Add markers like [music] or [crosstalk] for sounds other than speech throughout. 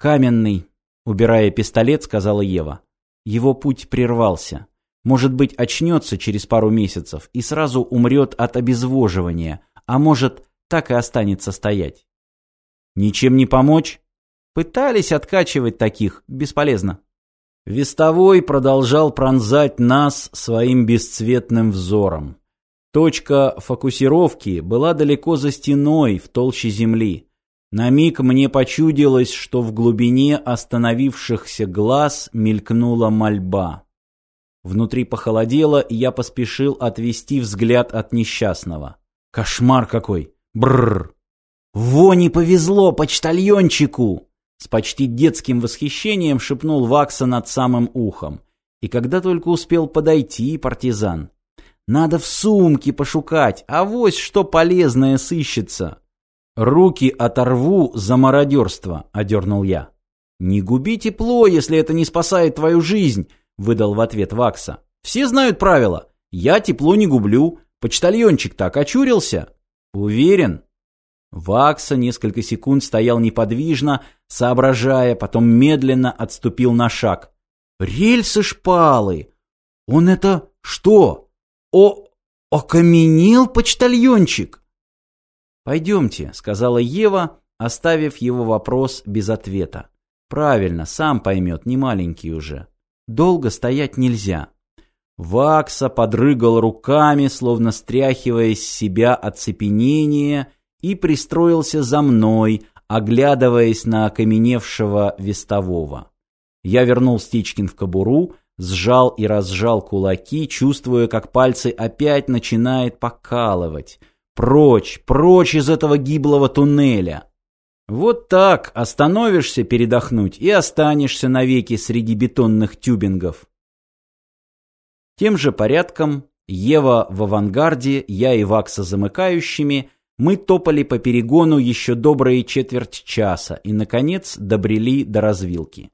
«Каменный», — убирая пистолет, сказала Ева. «Его путь прервался. Может быть, очнется через пару месяцев и сразу умрет от обезвоживания, а может, так и останется стоять». «Ничем не помочь?» «Пытались откачивать таких, бесполезно». Вестовой продолжал пронзать нас своим бесцветным взором. Точка фокусировки была далеко за стеной в толще земли. На миг мне почудилось, что в глубине остановившихся глаз мелькнула мольба. Внутри похолодело, и я поспешил отвести взгляд от несчастного. Кошмар какой! Бррр! Во не повезло почтальончику! С почти детским восхищением шепнул Вакса над самым ухом. И когда только успел подойти партизан. Надо в сумке пошукать, а вось что полезное сыщется. «Руки оторву за мародерство», — одернул я. «Не губи тепло, если это не спасает твою жизнь», — выдал в ответ Вакса. «Все знают правила. Я тепло не гублю. Почтальончик так очурился». «Уверен?» Вакса несколько секунд стоял неподвижно, соображая, потом медленно отступил на шаг. «Рельсы шпалы! Он это что? О... окаменел почтальончик?» «Пойдемте», — сказала Ева, оставив его вопрос без ответа. «Правильно, сам поймет, не маленький уже. Долго стоять нельзя». Вакса подрыгал руками, словно стряхивая с себя оцепенение, и пристроился за мной, оглядываясь на окаменевшего вестового. Я вернул Стичкин в кобуру, сжал и разжал кулаки, чувствуя, как пальцы опять начинает покалывать. Прочь, прочь из этого гиблого туннеля. Вот так остановишься передохнуть и останешься навеки среди бетонных тюбингов. Тем же порядком, Ева в авангарде, я и Вакса замыкающими, мы топали по перегону еще добрые четверть часа и, наконец, добрели до развилки.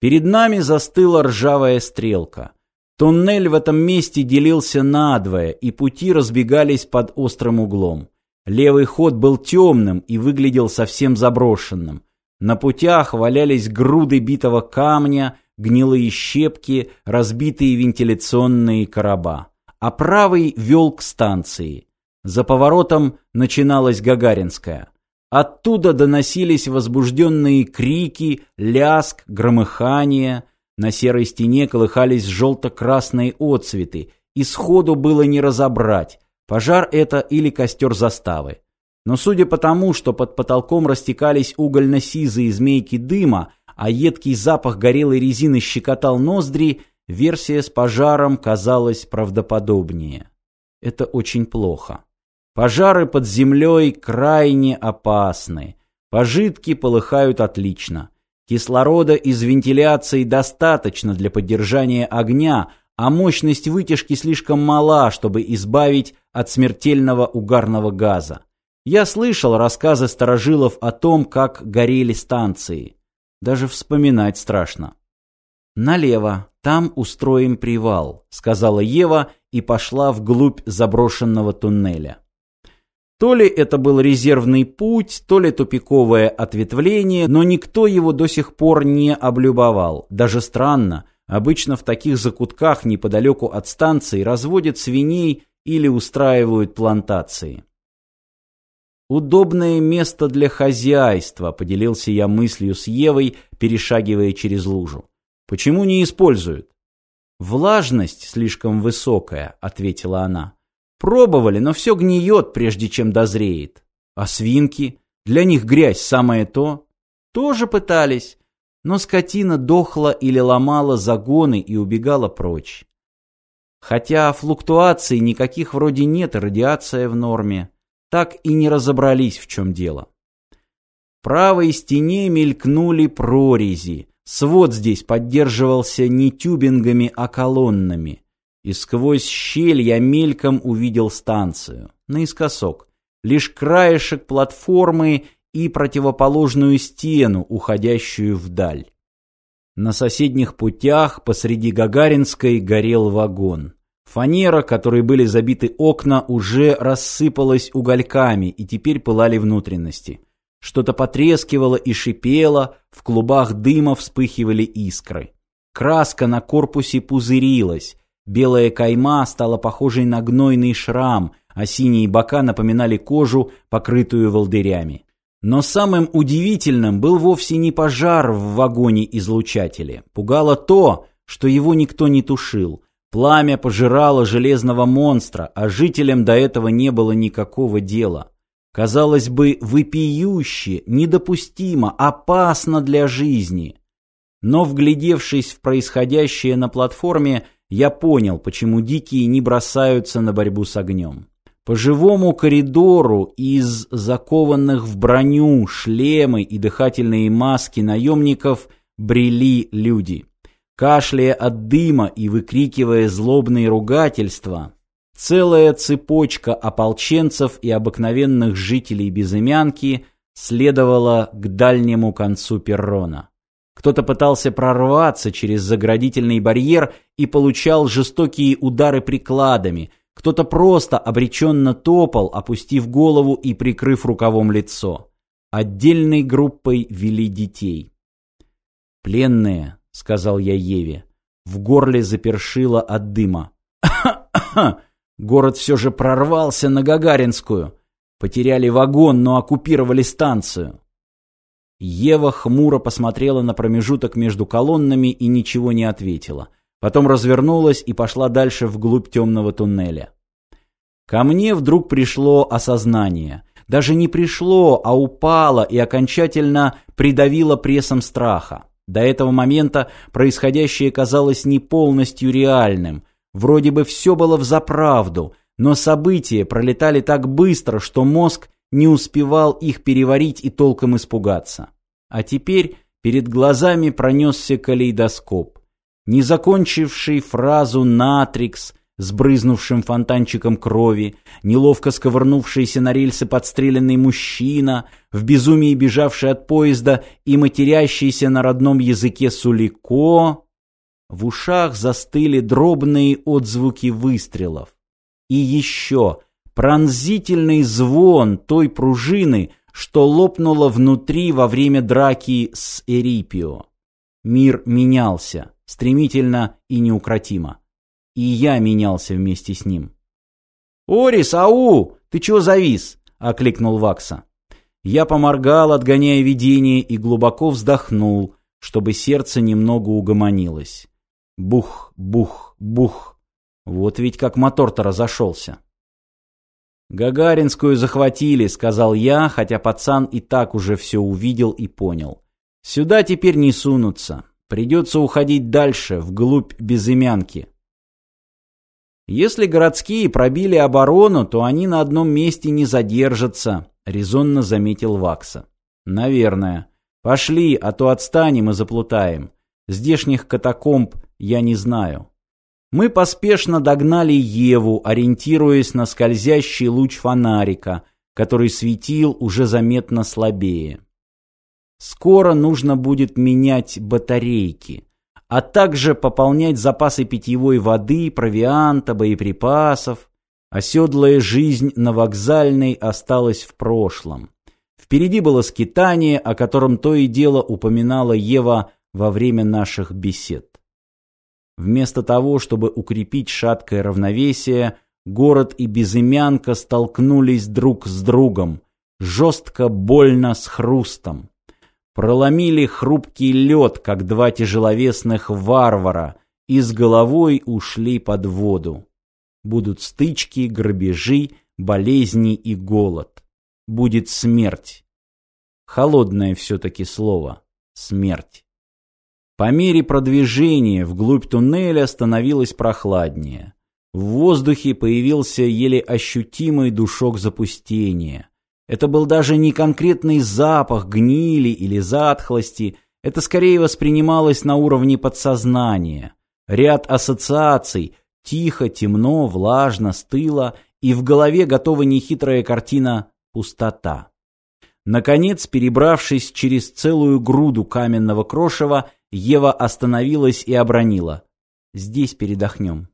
Перед нами застыла ржавая стрелка. Туннель в этом месте делился надвое, и пути разбегались под острым углом. Левый ход был темным и выглядел совсем заброшенным. На путях валялись груды битого камня, гнилые щепки, разбитые вентиляционные короба. А правый вел к станции. За поворотом начиналась Гагаринская. Оттуда доносились возбужденные крики, ляск, громыхание – на серой стене колыхались желто-красные отцветы, и сходу было не разобрать, пожар это или костер заставы. Но судя по тому, что под потолком растекались угольно-сизые змейки дыма, а едкий запах горелой резины щекотал ноздри, версия с пожаром казалась правдоподобнее. Это очень плохо. Пожары под землей крайне опасны. Пожитки полыхают отлично. Кислорода из вентиляции достаточно для поддержания огня, а мощность вытяжки слишком мала, чтобы избавить от смертельного угарного газа. Я слышал рассказы старожилов о том, как горели станции. Даже вспоминать страшно. «Налево, там устроим привал», — сказала Ева и пошла вглубь заброшенного туннеля. То ли это был резервный путь, то ли тупиковое ответвление, но никто его до сих пор не облюбовал. Даже странно, обычно в таких закутках неподалеку от станции разводят свиней или устраивают плантации. «Удобное место для хозяйства», — поделился я мыслью с Евой, перешагивая через лужу. «Почему не используют?» «Влажность слишком высокая», — ответила она. Пробовали, но все гниет, прежде чем дозреет. А свинки? Для них грязь самое то. Тоже пытались, но скотина дохла или ломала загоны и убегала прочь. Хотя флуктуаций никаких вроде нет, радиация в норме. Так и не разобрались, в чем дело. Правой стене мелькнули прорези. Свод здесь поддерживался не тюбингами, а колоннами и сквозь щель я мельком увидел станцию, наискосок, лишь краешек платформы и противоположную стену, уходящую вдаль. На соседних путях посреди Гагаринской горел вагон. Фанера, которой были забиты окна, уже рассыпалась угольками и теперь пылали внутренности. Что-то потрескивало и шипело, в клубах дыма вспыхивали искры. Краска на корпусе пузырилась, белая кайма стала похожей на гнойный шрам, а синие бока напоминали кожу, покрытую волдырями. Но самым удивительным был вовсе не пожар в вагоне-излучателе. Пугало то, что его никто не тушил. Пламя пожирало железного монстра, а жителям до этого не было никакого дела. Казалось бы, вопиюще, недопустимо, опасно для жизни. Но, вглядевшись в происходящее на платформе, я понял, почему дикие не бросаются на борьбу с огнем. По живому коридору из закованных в броню, шлемы и дыхательные маски наемников брели люди. Кашляя от дыма и выкрикивая злобные ругательства, целая цепочка ополченцев и обыкновенных жителей Безымянки следовала к дальнему концу перрона. Кто-то пытался прорваться через заградительный барьер и получал жестокие удары прикладами, кто-то просто обреченно топал, опустив голову и прикрыв рукавом лицо. Отдельной группой вели детей. «Пленные», — сказал я Еве. В горле запершило от дыма. [coughs] Город все же прорвался на Гагаринскую. Потеряли вагон, но оккупировали станцию. Ева хмуро посмотрела на промежуток между колоннами и ничего не ответила. Потом развернулась и пошла дальше вглубь темного туннеля. Ко мне вдруг пришло осознание. Даже не пришло, а упало и окончательно придавило прессом страха. До этого момента происходящее казалось не полностью реальным. Вроде бы все было взаправду, но события пролетали так быстро, что мозг не успевал их переварить и толком испугаться. А теперь перед глазами пронесся калейдоскоп не закончивший фразу «натрикс», с фонтанчиком крови, неловко сковырнувшийся на рельсы подстреленный мужчина, в безумии бежавший от поезда и матерящийся на родном языке Сулико. В ушах застыли дробные отзвуки выстрелов. И еще пронзительный звон той пружины, что лопнула внутри во время драки с Эрипио. Мир менялся стремительно и неукротимо. И я менялся вместе с ним. «Орис, ау! Ты чего завис?» — окликнул Вакса. Я поморгал, отгоняя видение, и глубоко вздохнул, чтобы сердце немного угомонилось. Бух, бух, бух. Вот ведь как мотор-то разошелся. «Гагаринскую захватили», — сказал я, хотя пацан и так уже все увидел и понял. «Сюда теперь не сунутся. Придется уходить дальше, вглубь безымянки. Если городские пробили оборону, то они на одном месте не задержатся, резонно заметил Вакса. Наверное. Пошли, а то отстанем и заплутаем. Здешних катакомб я не знаю. Мы поспешно догнали Еву, ориентируясь на скользящий луч фонарика, который светил уже заметно слабее. Скоро нужно будет менять батарейки, а также пополнять запасы питьевой воды, провианта, боеприпасов. Оседлая жизнь на вокзальной осталась в прошлом. Впереди было скитание, о котором то и дело упоминала Ева во время наших бесед. Вместо того, чтобы укрепить шаткое равновесие, город и безымянка столкнулись друг с другом, жестко, больно, с хрустом проломили хрупкий лед, как два тяжеловесных варвара, и с головой ушли под воду. Будут стычки, грабежи, болезни и голод. Будет смерть. Холодное все-таки слово. Смерть. По мере продвижения вглубь туннеля становилось прохладнее. В воздухе появился еле ощутимый душок запустения. Это был даже не конкретный запах гнили или затхлости, это скорее воспринималось на уровне подсознания. Ряд ассоциаций – тихо, темно, влажно, стыло, и в голове готова нехитрая картина «пустота». Наконец, перебравшись через целую груду каменного крошева, Ева остановилась и обронила. «Здесь передохнем».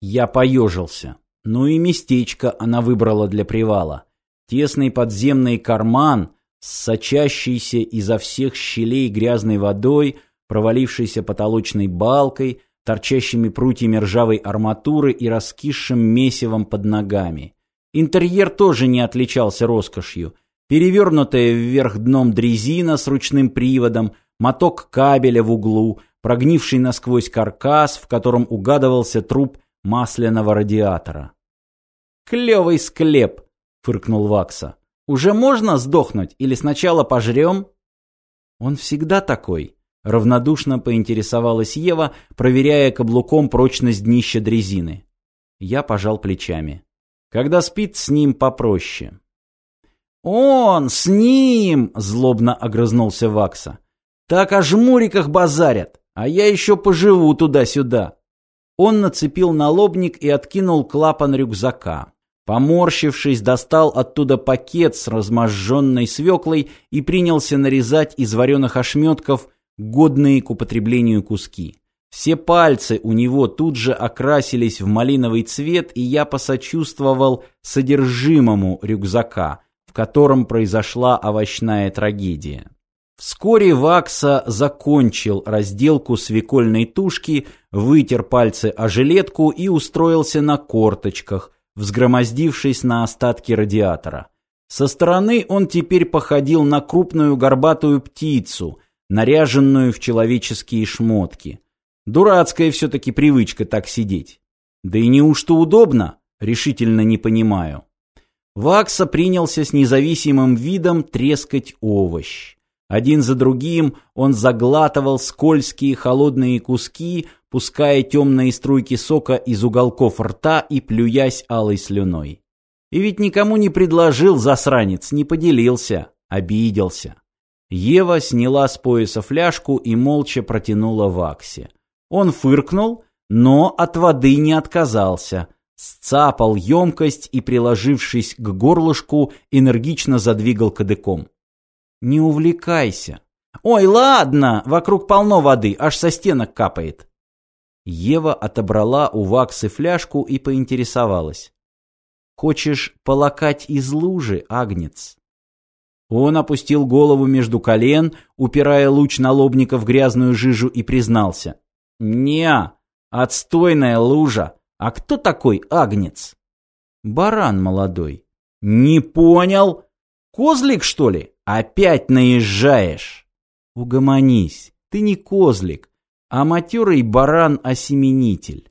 Я поежился. Ну и местечко она выбрала для привала. Тесный подземный карман, с сочащейся изо всех щелей грязной водой, провалившейся потолочной балкой, торчащими прутьями ржавой арматуры и раскисшим месивом под ногами. Интерьер тоже не отличался роскошью. Перевернутая вверх дном дрезина с ручным приводом, моток кабеля в углу, прогнивший насквозь каркас, в котором угадывался труп масляного радиатора. «Клевый склеп!» — фыркнул Вакса. «Уже можно сдохнуть или сначала пожрем?» «Он всегда такой», — равнодушно поинтересовалась Ева, проверяя каблуком прочность днища дрезины. Я пожал плечами. Когда спит, с ним попроще. «Он! С ним!» — злобно огрызнулся Вакса. «Так о жмуриках базарят, а я еще поживу туда-сюда». Он нацепил налобник и откинул клапан рюкзака. Поморщившись, достал оттуда пакет с разможженной свеклой и принялся нарезать из вареных ошметков годные к употреблению куски. Все пальцы у него тут же окрасились в малиновый цвет, и я посочувствовал содержимому рюкзака, в котором произошла овощная трагедия. Вскоре Вакса закончил разделку свекольной тушки, вытер пальцы о жилетку и устроился на корточках, взгромоздившись на остатки радиатора. Со стороны он теперь походил на крупную горбатую птицу, наряженную в человеческие шмотки. Дурацкая все-таки привычка так сидеть. Да и неужто удобно? Решительно не понимаю. Вакса принялся с независимым видом трескать овощ. Один за другим он заглатывал скользкие холодные куски, пуская темные струйки сока из уголков рта и плюясь алой слюной. И ведь никому не предложил засранец, не поделился, обиделся. Ева сняла с пояса фляжку и молча протянула Ваксе. Он фыркнул, но от воды не отказался. Сцапал емкость и, приложившись к горлышку, энергично задвигал кадыком. «Не увлекайся». «Ой, ладно, вокруг полно воды, аж со стенок капает». Ева отобрала у Ваксы фляжку и поинтересовалась. «Хочешь полакать из лужи, Агнец?» Он опустил голову между колен, упирая луч налобника в грязную жижу и признался. «Не, отстойная лужа. А кто такой Агнец?» «Баран молодой». «Не понял. Козлик, что ли? Опять наезжаешь?» «Угомонись. Ты не козлик, а матерый баран-осеменитель».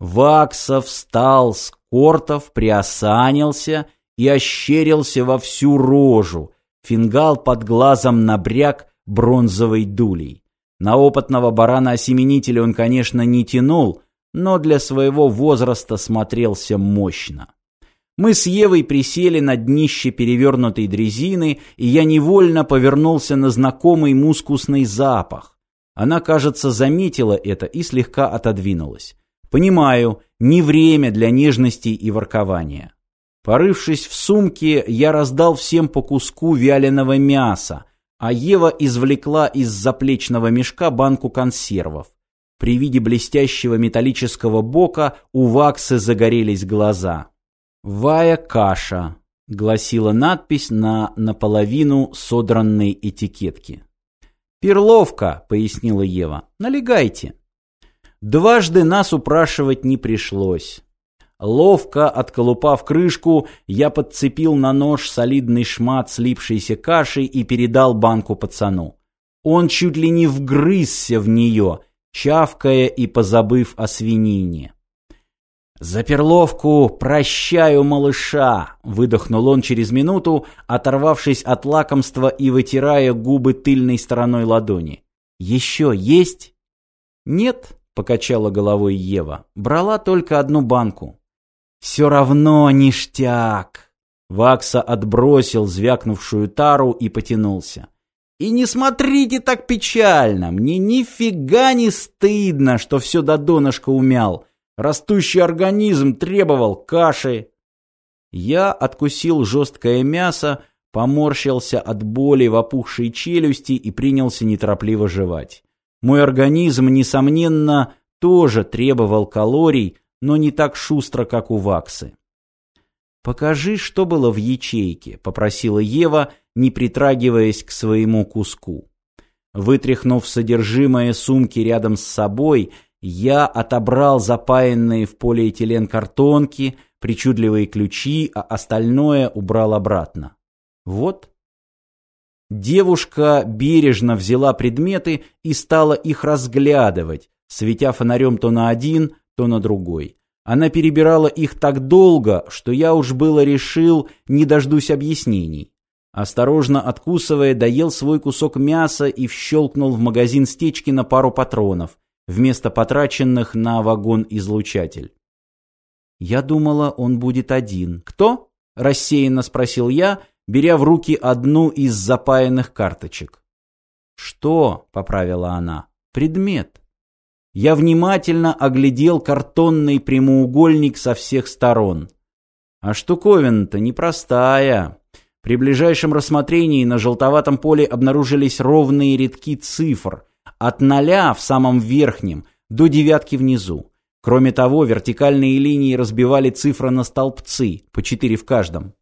Вакса встал с кортов, приосанился и ощерился во всю рожу. Фингал под глазом набряк бронзовой дулей. На опытного барана-осеменителя он, конечно, не тянул, но для своего возраста смотрелся мощно. Мы с Евой присели на днище перевернутой дрезины, и я невольно повернулся на знакомый мускусный запах. Она, кажется, заметила это и слегка отодвинулась. Понимаю, не время для нежности и воркования. Порывшись в сумке, я раздал всем по куску вяленого мяса, а Ева извлекла из заплечного мешка банку консервов. При виде блестящего металлического бока у Ваксы загорелись глаза. «Вая каша», — гласила надпись на наполовину содранной этикетке. «Перловка», — пояснила Ева. «Налегайте». Дважды нас упрашивать не пришлось. Ловко отколупав крышку, я подцепил на нож солидный шмат слипшейся каши и передал банку пацану. Он чуть ли не вгрызся в нее, чавкая и позабыв о свинине. «За перловку прощаю, малыша!» — выдохнул он через минуту, оторвавшись от лакомства и вытирая губы тыльной стороной ладони. «Еще есть?» «Нет», — покачала головой Ева, — «брала только одну банку». «Все равно ништяк!» Вакса отбросил звякнувшую тару и потянулся. «И не смотрите так печально! Мне нифига не стыдно, что все до донышка умял. Растущий организм требовал каши!» Я откусил жесткое мясо, поморщился от боли в опухшей челюсти и принялся неторопливо жевать. Мой организм, несомненно, тоже требовал калорий, но не так шустро, как у Ваксы. «Покажи, что было в ячейке», — попросила Ева, не притрагиваясь к своему куску. Вытряхнув содержимое сумки рядом с собой, я отобрал запаянные в полиэтилен картонки, причудливые ключи, а остальное убрал обратно. Вот. Девушка бережно взяла предметы и стала их разглядывать, светя фонарем то на один, то на другой. Она перебирала их так долго, что я уж было решил, не дождусь объяснений. Осторожно откусывая, доел свой кусок мяса и вщелкнул в магазин стечки на пару патронов, вместо потраченных на вагон-излучатель. Я думала, он будет один. «Кто?» – рассеянно спросил я, беря в руки одну из запаянных карточек. «Что?» – поправила она. «Предмет». Я внимательно оглядел картонный прямоугольник со всех сторон. А штуковина-то непростая. При ближайшем рассмотрении на желтоватом поле обнаружились ровные рядки цифр, от ноля в самом верхнем до девятки внизу. Кроме того, вертикальные линии разбивали цифры на столбцы, по четыре в каждом.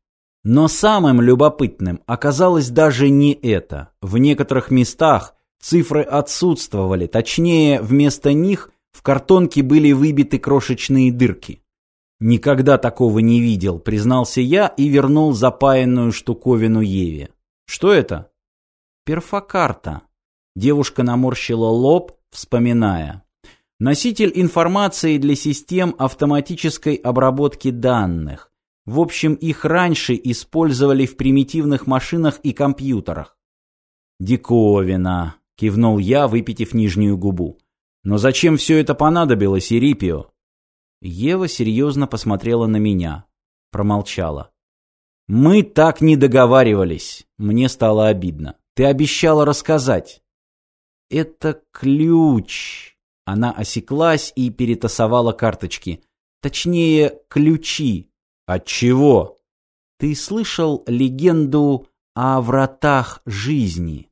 Но самым любопытным оказалось даже не это. В некоторых местах цифры отсутствовали, точнее, вместо них в картонке были выбиты крошечные дырки. «Никогда такого не видел», — признался я и вернул запаянную штуковину Еве. «Что это?» «Перфокарта». Девушка наморщила лоб, вспоминая. Носитель информации для систем автоматической обработки данных. В общем, их раньше использовали в примитивных машинах и компьютерах. «Диковина», — кивнул я, выпитив нижнюю губу. «Но зачем все это понадобилось, Ирипио?» Ева серьезно посмотрела на меня. Промолчала. «Мы так не договаривались. Мне стало обидно. Ты обещала рассказать». «Это ключ», она осеклась и перетасовала карточки. Точнее, ключи. От чего? Ты слышал легенду о вратах жизни?